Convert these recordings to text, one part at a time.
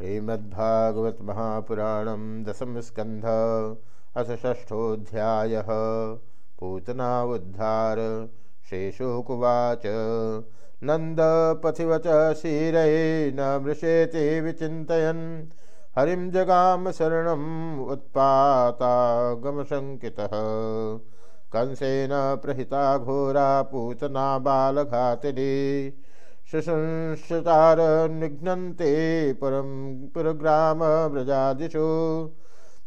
श्रीमद्भागवत महापुराणम दशम स्कंध अथ ष्ठोध्याय पूतना उद्धार शेषुकुवाच। नंद पथिवच शीरे न मृषेति विचिन्तयन्। हरिं जगाम शरणम् उत्पातागमशङ्कितः। कंसेन प्रहिता घोरा पूतना बालघातिनी। शुशंसतार निघ्नन्ते परं पुरग्रामव्रजादिषु।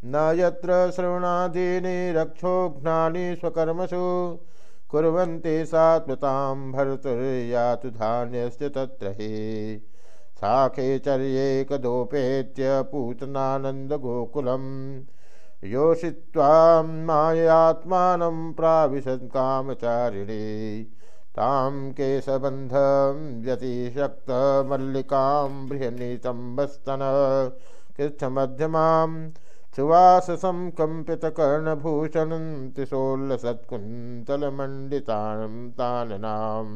न यत्र श्रवणादीनि रक्षोघ्नानि स्वकर्मसु। कुर्वन्ति सात्वतां भर्तुर्यातु धान्यस्य तत्र हि। साखेचर्येकदोपेत्य पूतनानन्दगोकुलं योषित्वां मायात्मानं प्राविशन् कामचारिणी। तां केशबन्धं व्यतिशक्तमल्लिकां बृहन्नितम्बस्तन कृच्छमध्यमां सुवाससं कम्पितकर्णभूषणं त्रिशोल्लसत्कुन्तलमण्डितां ताननां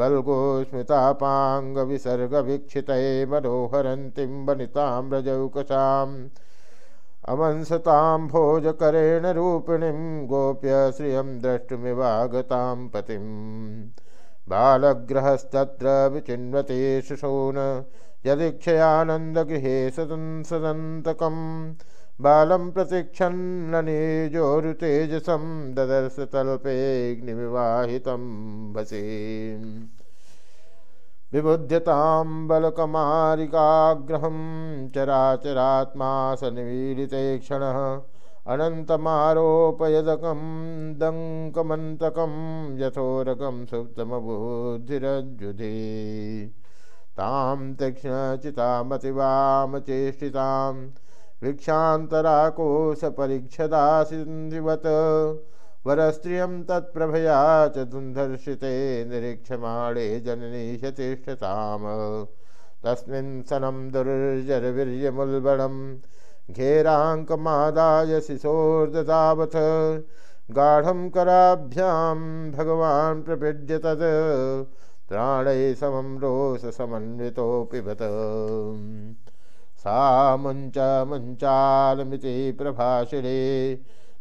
वल्गोस्मितापाङ्गविसर्गवीक्षितये मनोहरन्तीं वनितां रजौकसाम् अमंसतां भोजकरेण रूपिणीं गोप्य श्रियं द्रष्टुमिवागतां पतिं। बालग्रहस्तत्र विचिन्वते शिशून्, यदीक्षयानन्दगृहे सदन् सदन्तकं। बालं प्रतीक्षन्ननिजोरुतेजसं ददर्श तल्पेऽग्निविवाहितं भसीम् विबुध्यतां बलकमारिकाग्रहं चराचरात्मा सन्मीलिते क्षणः अनन्तमारोपयदकं दङ्कमन्तकं यथोरकं सुप्तमबुद्धिरज्जुधे। तां तीक्ष्णचितामतिवामचेष्टितां वीक्षान्तराकोशपरीक्षदासिवत् वरस्त्रियं तत्प्रभया च दुन्धर्षिते निरीक्षमाणे जननी शतिष्ठताम्। तस्मिन् सनं दुर्जरवीर्यमुल्बणं घेराङ्कमादाय शिशोर्ददावथ गाढं कराभ्यां भगवान् प्रपीड्य तद् प्राणैः समं रोषसमन्वितो सा मुञ्च मुञ्चालमिति प्रभाषिणे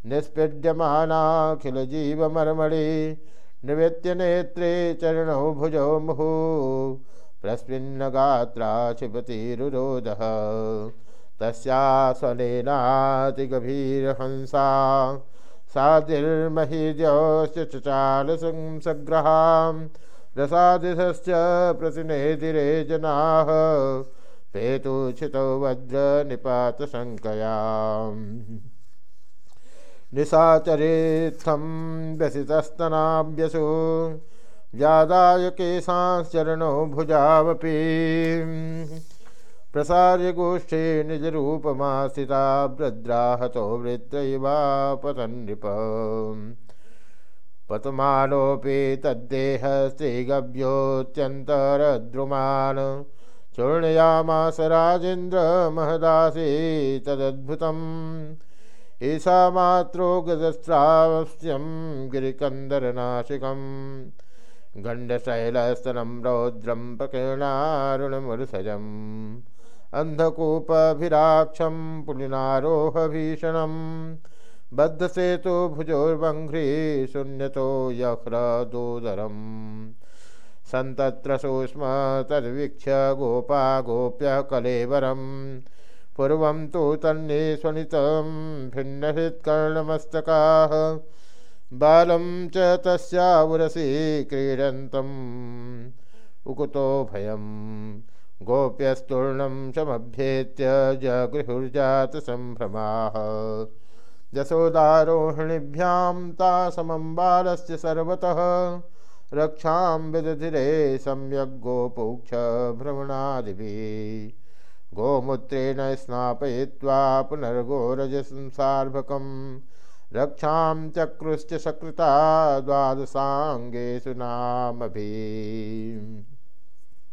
निष्पीड्यमानाखिलजीवमर्मणि निवेत्य नेत्रे चरणौ भुजौ मुहुः। प्रस्मिन्नगात्रा क्षिपतिरुरोधः तस्यास्वनेनातिगभीरहंसा। सातिर्महीद्यौश्च चालसंसग्रहां रसादिशश्च प्रतिनेदिरे जनाः। पेतुचितौ वज्रनिपातशङ्कयाम्। निशाचरेत्थं व्यसितस्तनाभ्यसु। व्यादाय केशांश्चरणौ भुजावपि। प्रसार्य गोष्ठे निजरूपमास्थिता भद्राहतो वृत्रैवापतन्नृप पतमानोऽपि तद्देहस्त्रीगभ्योऽत्यन्तरद्रुमान् चूर्णयामास राजेन्द्रमहदासी तदद्भुतम्। ईशा मात्रो गजस्रावस्यं गिरिकन्दरनाशिकं गण्डशैलस्तनं रौद्रं प्रकीर्णारुणमुरुसजम्। अन्धकूपभिराक्षं पुलिनारोहभीषणं बद्धसेतुभुजोर्वङ्घ्री शून्यतो यह्रदोदरम्। सन्तत्र सूक्ष्म तद्वीक्ष्य गोपा गोप्यः कलेवरम्। पूर्वं तु तन्ने स्वनितं भिन्नहृत्कर्णमस्तकाः। बालं च तस्यावुरसि क्रीडन्तम् उकुतो भयं। गोप्यस्तूर्णं समभ्येत्य जगृहुर्जातसम्भ्रमाः। यशोदारोहिणीभ्यां तासमं बालस्य सर्वतः। रक्षां विदधिरे सम्यग् गोपुक्ष भ्रमणादिभिः। गोमूत्रेण स्नापयित्वा पुनर्गोरजसंसार्भकं। रक्षां चक्रुश्च सकृता द्वादशाङ्गेषु नामभिः